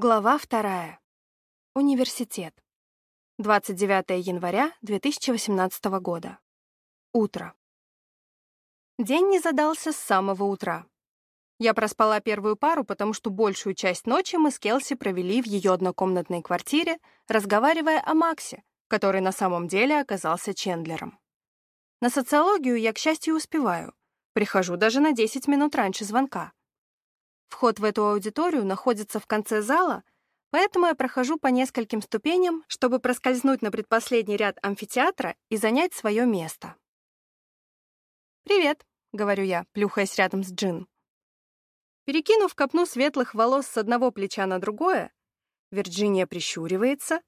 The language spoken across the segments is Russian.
Глава вторая. Университет. 29 января 2018 года. Утро. День не задался с самого утра. Я проспала первую пару, потому что большую часть ночи мы с Келси провели в ее однокомнатной квартире, разговаривая о Максе, который на самом деле оказался Чендлером. На социологию я, к счастью, успеваю. Прихожу даже на 10 минут раньше звонка. Вход в эту аудиторию находится в конце зала, поэтому я прохожу по нескольким ступеням, чтобы проскользнуть на предпоследний ряд амфитеатра и занять свое место. «Привет», — говорю я, плюхаясь рядом с Джин. Перекинув копну светлых волос с одного плеча на другое, Вирджиния прищуривается,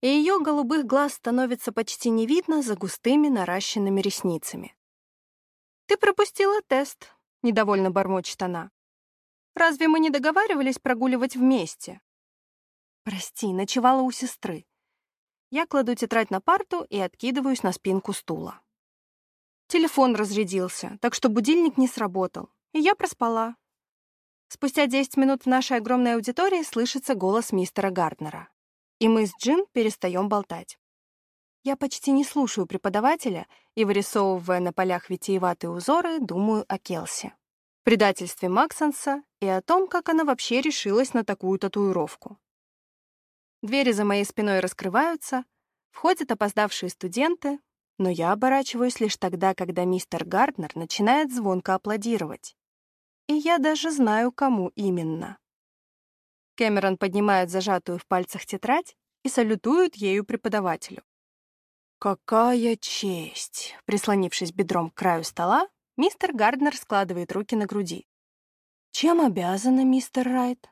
и ее голубых глаз становится почти не видно за густыми наращенными ресницами. «Ты пропустила тест», — недовольно бормочет она. Разве мы не договаривались прогуливать вместе? Прости, ночевала у сестры. Я кладу тетрадь на парту и откидываюсь на спинку стула. Телефон разрядился, так что будильник не сработал, и я проспала. Спустя 10 минут в нашей огромной аудитории слышится голос мистера Гарднера. И мы с Джин перестаем болтать. Я почти не слушаю преподавателя и, вырисовывая на полях витиеватые узоры, думаю о Келси предательстве Максонса и о том, как она вообще решилась на такую татуировку. Двери за моей спиной раскрываются, входят опоздавшие студенты, но я оборачиваюсь лишь тогда, когда мистер Гарднер начинает звонко аплодировать. И я даже знаю, кому именно. Кэмерон поднимает зажатую в пальцах тетрадь и салютует ею преподавателю. «Какая честь!» Прислонившись бедром к краю стола, Мистер Гарднер складывает руки на груди. «Чем обязана, мистер Райт?»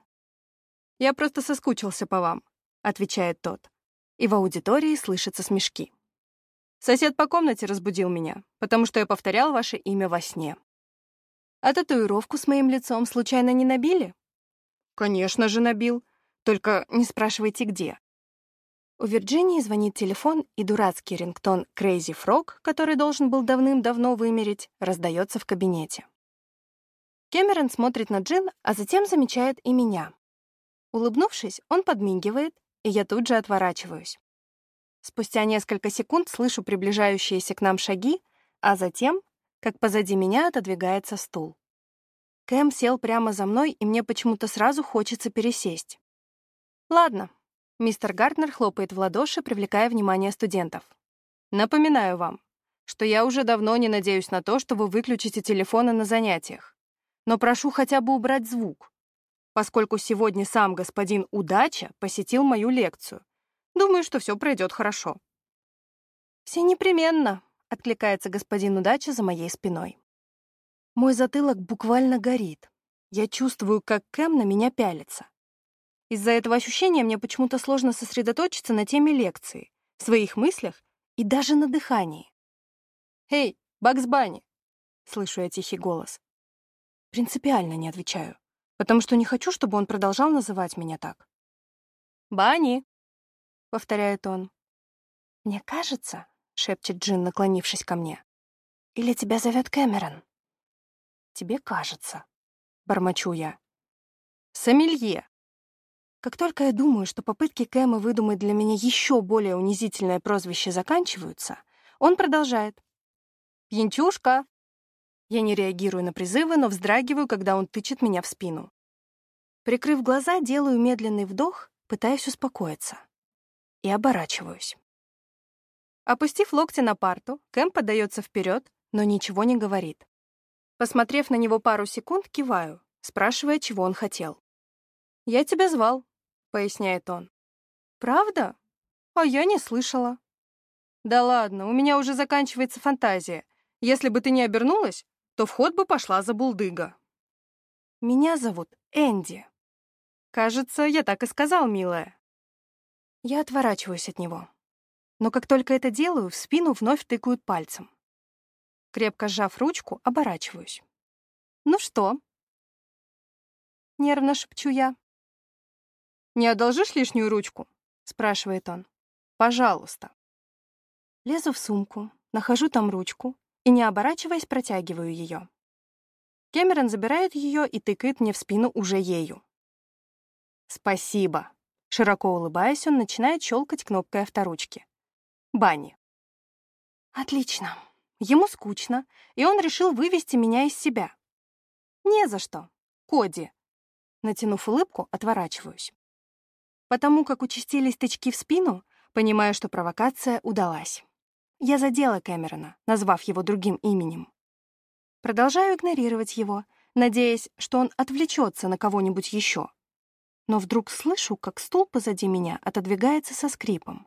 «Я просто соскучился по вам», — отвечает тот. И в аудитории слышатся смешки. «Сосед по комнате разбудил меня, потому что я повторял ваше имя во сне». «А татуировку с моим лицом случайно не набили?» «Конечно же набил. Только не спрашивайте, где. У Вирджинии звонит телефон, и дурацкий рингтон Crazy Frog, который должен был давным-давно вымереть, раздается в кабинете. Кэмерон смотрит на Джин, а затем замечает и меня. Улыбнувшись, он подмигивает, и я тут же отворачиваюсь. Спустя несколько секунд слышу приближающиеся к нам шаги, а затем, как позади меня отодвигается стул. Кэм сел прямо за мной, и мне почему-то сразу хочется пересесть. Ладно, Мистер Гартнер хлопает в ладоши, привлекая внимание студентов. «Напоминаю вам, что я уже давно не надеюсь на то, что вы выключите телефоны на занятиях. Но прошу хотя бы убрать звук, поскольку сегодня сам господин Удача посетил мою лекцию. Думаю, что все пройдет хорошо». «Все непременно», — откликается господин Удача за моей спиной. Мой затылок буквально горит. Я чувствую, как Кэм на меня пялится. Из-за этого ощущения мне почему-то сложно сосредоточиться на теме лекции, своих мыслях и даже на дыхании. «Эй, Бакс Банни!» — слышу я тихий голос. Принципиально не отвечаю, потому что не хочу, чтобы он продолжал называть меня так. «Банни!» — повторяет он. «Мне кажется», — шепчет Джин, наклонившись ко мне, «или тебя зовет Кэмерон?» «Тебе кажется», — бормочу я. «Сомелье», как только я думаю, что попытки Кэма выдумать для меня еще более унизительное прозвище заканчиваются, он продолжает. «Пьянчушка!» Я не реагирую на призывы, но вздрагиваю, когда он тычет меня в спину. Прикрыв глаза, делаю медленный вдох, пытаясь успокоиться. И оборачиваюсь. Опустив локти на парту, Кэм подается вперед, но ничего не говорит. Посмотрев на него пару секунд, киваю, спрашивая, чего он хотел. «Я тебя звал», поясняет он. «Правда? А я не слышала». «Да ладно, у меня уже заканчивается фантазия. Если бы ты не обернулась, то в ход бы пошла за булдыга». «Меня зовут Энди». «Кажется, я так и сказал, милая». Я отворачиваюсь от него. Но как только это делаю, в спину вновь тыкают пальцем. Крепко сжав ручку, оборачиваюсь. «Ну что?» Нервно шепчу я. «Не одолжишь лишнюю ручку?» — спрашивает он. «Пожалуйста». Лезу в сумку, нахожу там ручку и, не оборачиваясь, протягиваю ее. Кэмерон забирает ее и тыкает мне в спину уже ею. Спасибо. Широко улыбаясь, он начинает щелкать кнопкой авторучки. Бани. Отлично. Ему скучно, и он решил вывести меня из себя. Не за что. Коди. Натянув улыбку, отворачиваюсь. Потому как участились тычки в спину, понимаю, что провокация удалась. Я задела Кэмерона, назвав его другим именем. Продолжаю игнорировать его, надеясь, что он отвлечется на кого-нибудь еще. Но вдруг слышу, как стул позади меня отодвигается со скрипом.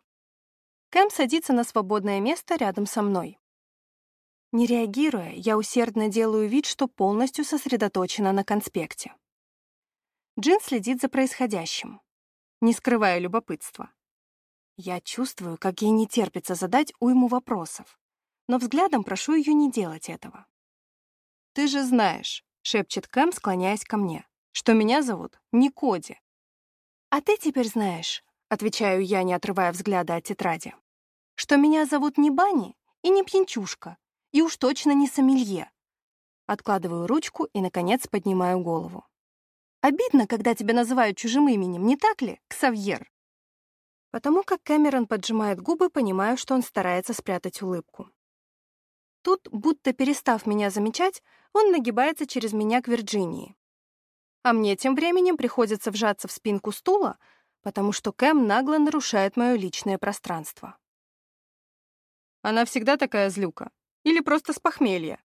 Кэм садится на свободное место рядом со мной. Не реагируя, я усердно делаю вид, что полностью сосредоточена на конспекте. Джин следит за происходящим, не скрывая любопытства. Я чувствую, как ей не терпится задать уйму вопросов, но взглядом прошу ее не делать этого. «Ты же знаешь», — шепчет Кэм, склоняясь ко мне, «что меня зовут не Коди». «А ты теперь знаешь», — отвечаю я, не отрывая взгляда от тетради, «что меня зовут не Бани и не Пьянчушка, и уж точно не Сомелье». Откладываю ручку и, наконец, поднимаю голову. «Обидно, когда тебя называют чужим именем, не так ли, Ксавьер?» Потому как Кэмерон поджимает губы, понимаю, что он старается спрятать улыбку. Тут, будто перестав меня замечать, он нагибается через меня к Вирджинии. А мне тем временем приходится вжаться в спинку стула, потому что Кэм нагло нарушает мое личное пространство. Она всегда такая злюка? Или просто с похмелья?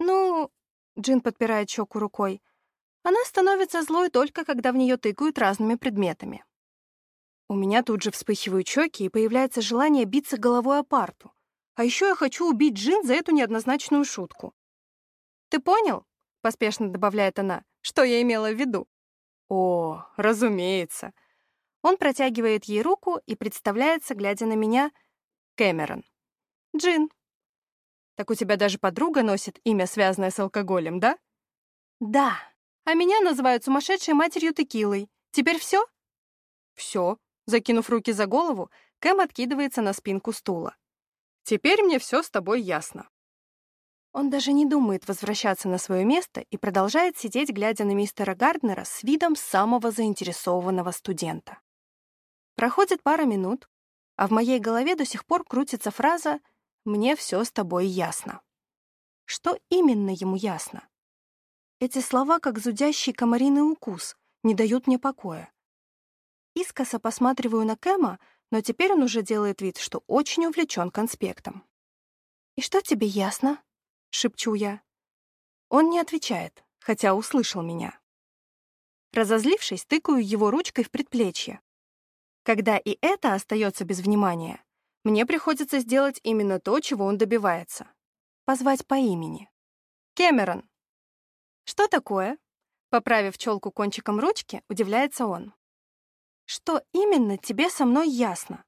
Ну, Джин подпирает щеку рукой, она становится злой только, когда в нее тыкают разными предметами. У меня тут же вспыхивают щеки, и появляется желание биться головой о парту. А еще я хочу убить Джин за эту неоднозначную шутку. «Ты понял?» — поспешно добавляет она. «Что я имела в виду?» «О, разумеется». Он протягивает ей руку и представляется, глядя на меня, Кэмерон. «Джин». «Так у тебя даже подруга носит имя, связанное с алкоголем, да?» «Да. А меня называют сумасшедшей матерью текилой. Теперь все?» «Все». Закинув руки за голову, Кэм откидывается на спинку стула. Теперь мне все с тобой ясно». Он даже не думает возвращаться на свое место и продолжает сидеть, глядя на мистера Гарднера с видом самого заинтересованного студента. Проходит пара минут, а в моей голове до сих пор крутится фраза «Мне все с тобой ясно». Что именно ему ясно? Эти слова, как зудящий комариный укус, не дают мне покоя. Искоса посматриваю на Кэма, но теперь он уже делает вид, что очень увлечен конспектом. «И что тебе ясно?» — шепчу я. Он не отвечает, хотя услышал меня. Разозлившись, тыкаю его ручкой в предплечье. Когда и это остается без внимания, мне приходится сделать именно то, чего он добивается. Позвать по имени. «Кэмерон!» «Что такое?» Поправив челку кончиком ручки, удивляется он. Что именно тебе со мной ясно?»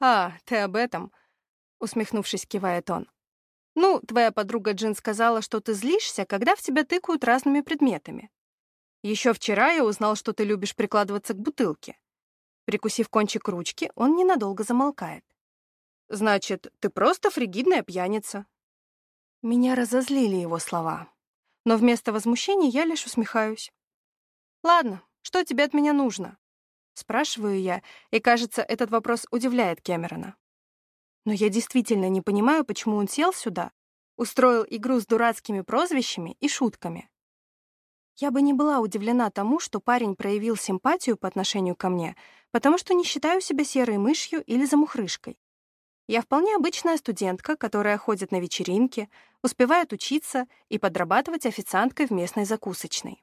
«А, ты об этом?» — усмехнувшись, кивает он. «Ну, твоя подруга Джин сказала, что ты злишься, когда в тебя тыкают разными предметами. Еще вчера я узнал, что ты любишь прикладываться к бутылке». Прикусив кончик ручки, он ненадолго замолкает. «Значит, ты просто фригидная пьяница». Меня разозлили его слова. Но вместо возмущения я лишь усмехаюсь. «Ладно, что тебе от меня нужно?» Спрашиваю я, и, кажется, этот вопрос удивляет Кэмерона. Но я действительно не понимаю, почему он сел сюда, устроил игру с дурацкими прозвищами и шутками. Я бы не была удивлена тому, что парень проявил симпатию по отношению ко мне, потому что не считаю себя серой мышью или замухрышкой. Я вполне обычная студентка, которая ходит на вечеринки, успевает учиться и подрабатывать официанткой в местной закусочной.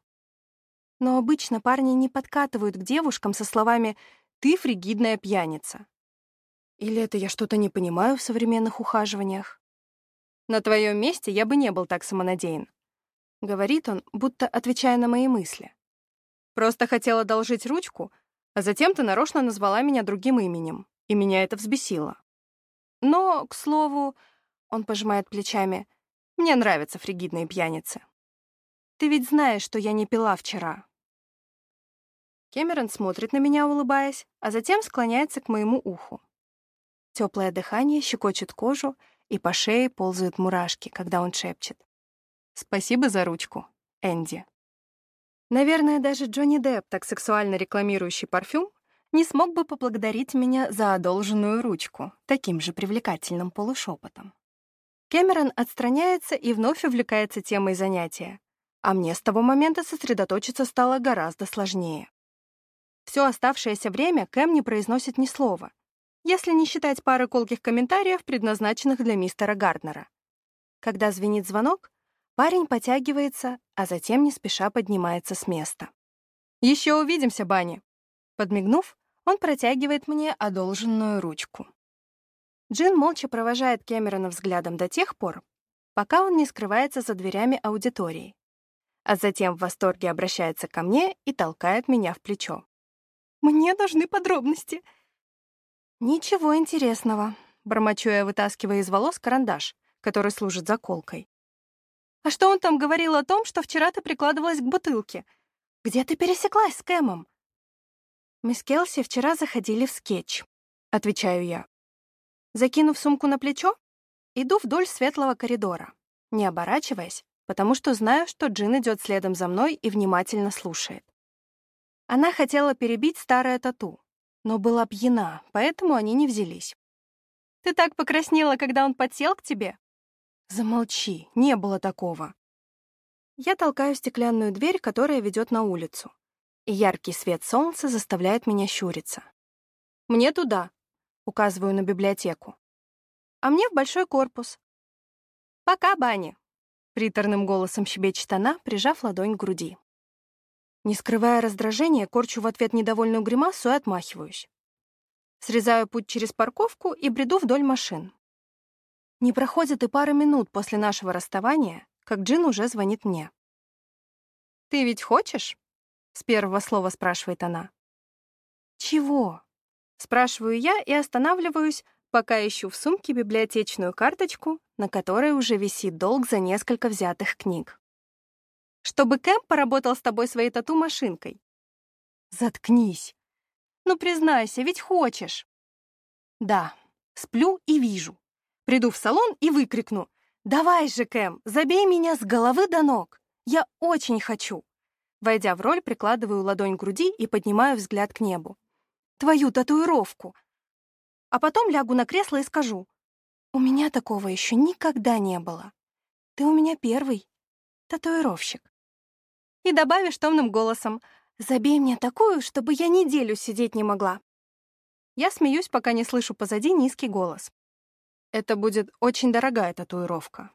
Но обычно парни не подкатывают к девушкам со словами «ты фригидная пьяница». Или это я что-то не понимаю в современных ухаживаниях? На твоем месте я бы не был так самонадеян. Говорит он, будто отвечая на мои мысли. Просто хотел одолжить ручку, а затем ты нарочно назвала меня другим именем, и меня это взбесило. Но, к слову, он пожимает плечами, мне нравятся фригидные пьяницы. Ты ведь знаешь, что я не пила вчера». Кэмерон смотрит на меня, улыбаясь, а затем склоняется к моему уху. Теплое дыхание щекочет кожу, и по шее ползают мурашки, когда он шепчет. «Спасибо за ручку, Энди». Наверное, даже Джонни Депп, так сексуально рекламирующий парфюм, не смог бы поблагодарить меня за одолженную ручку таким же привлекательным полушепотом. Кэмерон отстраняется и вновь увлекается темой занятия, а мне с того момента сосредоточиться стало гораздо сложнее. Все оставшееся время Кэм не произносит ни слова, если не считать пары колких комментариев, предназначенных для мистера Гарднера. Когда звенит звонок, парень потягивается, а затем не спеша поднимается с места. «Еще увидимся, Банни!» Подмигнув, он протягивает мне одолженную ручку. Джин молча провожает Кэмерона взглядом до тех пор, пока он не скрывается за дверями аудитории, а затем в восторге обращается ко мне и толкает меня в плечо. «Мне нужны подробности!» «Ничего интересного», — бормочу я, вытаскивая из волос карандаш, который служит заколкой. «А что он там говорил о том, что вчера ты прикладывалась к бутылке? Где ты пересеклась с Кэмом?» «Мы с Келси вчера заходили в скетч», — отвечаю я. Закинув сумку на плечо, иду вдоль светлого коридора, не оборачиваясь, потому что знаю, что Джин идет следом за мной и внимательно слушает. Она хотела перебить старое тату, но была пьяна, поэтому они не взялись. «Ты так покраснела, когда он подсел к тебе?» «Замолчи, не было такого». Я толкаю стеклянную дверь, которая ведет на улицу, яркий свет солнца заставляет меня щуриться. «Мне туда», — указываю на библиотеку. «А мне в большой корпус». «Пока, Банни», — приторным голосом щебечет она, прижав ладонь к груди. Не скрывая раздражения, корчу в ответ недовольную гримасу и отмахиваюсь. Срезаю путь через парковку и бреду вдоль машин. Не проходит и пары минут после нашего расставания, как Джин уже звонит мне. «Ты ведь хочешь?» С первого слова спрашивает она. «Чего?» Спрашиваю я и останавливаюсь, пока ищу в сумке библиотечную карточку, на которой уже висит долг за несколько взятых книг. «Чтобы Кэм поработал с тобой своей тату-машинкой». «Заткнись!» «Ну, признайся, ведь хочешь». «Да, сплю и вижу. Приду в салон и выкрикну. «Давай же, Кэм, забей меня с головы до ног. Я очень хочу». Войдя в роль, прикладываю ладонь к груди и поднимаю взгляд к небу. «Твою татуировку!» А потом лягу на кресло и скажу. «У меня такого еще никогда не было. Ты у меня первый татуировщик». И добавишь томным голосом. «Забей мне такую, чтобы я неделю сидеть не могла». Я смеюсь, пока не слышу позади низкий голос. Это будет очень дорогая татуировка.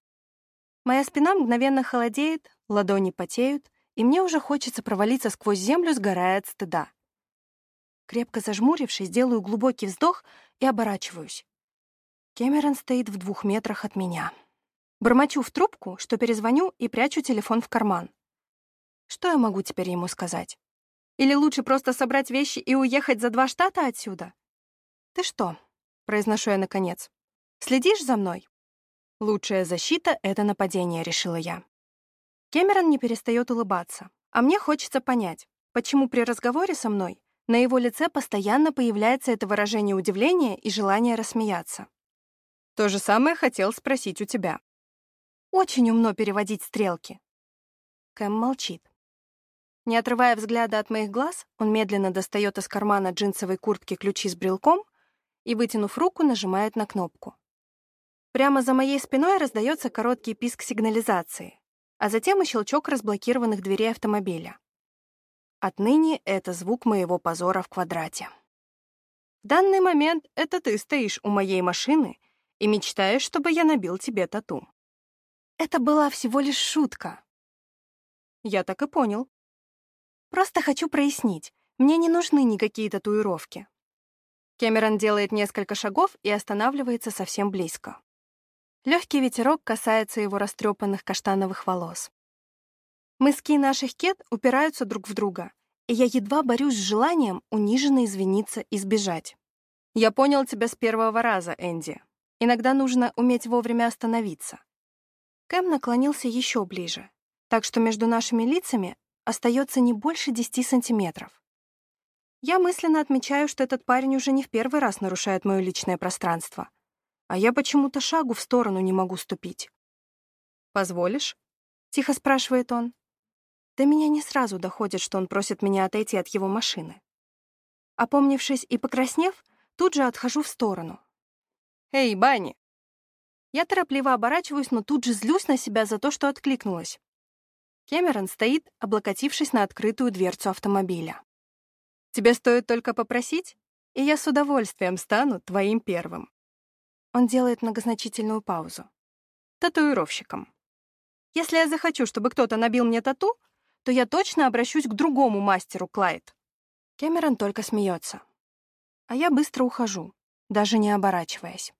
Моя спина мгновенно холодеет, ладони потеют, и мне уже хочется провалиться сквозь землю, сгорая от стыда. Крепко зажмурившись, делаю глубокий вздох и оборачиваюсь. Кэмерон стоит в двух метрах от меня. Бормочу в трубку, что перезвоню и прячу телефон в карман. Что я могу теперь ему сказать? Или лучше просто собрать вещи и уехать за два штата отсюда? «Ты что?» — произношу я наконец. «Следишь за мной?» «Лучшая защита — это нападение», — решила я. Кэмерон не перестает улыбаться, а мне хочется понять, почему при разговоре со мной на его лице постоянно появляется это выражение удивления и желание рассмеяться. То же самое хотел спросить у тебя. Очень умно переводить стрелки. Кэм молчит. Не отрывая взгляда от моих глаз, он медленно достает из кармана джинсовой куртки ключи с брелком и, вытянув руку, нажимает на кнопку. Прямо за моей спиной раздается короткий писк сигнализации а затем и щелчок разблокированных дверей автомобиля. Отныне это звук моего позора в квадрате. В данный момент это ты стоишь у моей машины и мечтаешь, чтобы я набил тебе тату. Это была всего лишь шутка. Я так и понял. Просто хочу прояснить, мне не нужны никакие татуировки. Кэмерон делает несколько шагов и останавливается совсем близко. Легкий ветерок касается его растрепанных каштановых волос. Мыски наших кет упираются друг в друга, и я едва борюсь с желанием униженно извиниться и сбежать. «Я понял тебя с первого раза, Энди. Иногда нужно уметь вовремя остановиться». Кэм наклонился еще ближе, так что между нашими лицами остается не больше 10 сантиметров. Я мысленно отмечаю, что этот парень уже не в первый раз нарушает мое личное пространство — а я почему-то шагу в сторону не могу ступить. «Позволишь?» — тихо спрашивает он. До меня не сразу доходит, что он просит меня отойти от его машины. Опомнившись и покраснев, тут же отхожу в сторону. «Эй, Банни!» Я торопливо оборачиваюсь, но тут же злюсь на себя за то, что откликнулась. Кэмерон стоит, облокотившись на открытую дверцу автомобиля. «Тебе стоит только попросить, и я с удовольствием стану твоим первым». Он делает многозначительную паузу. «Татуировщиком. Если я захочу, чтобы кто-то набил мне тату, то я точно обращусь к другому мастеру, Клайд». Кэмерон только смеется. А я быстро ухожу, даже не оборачиваясь.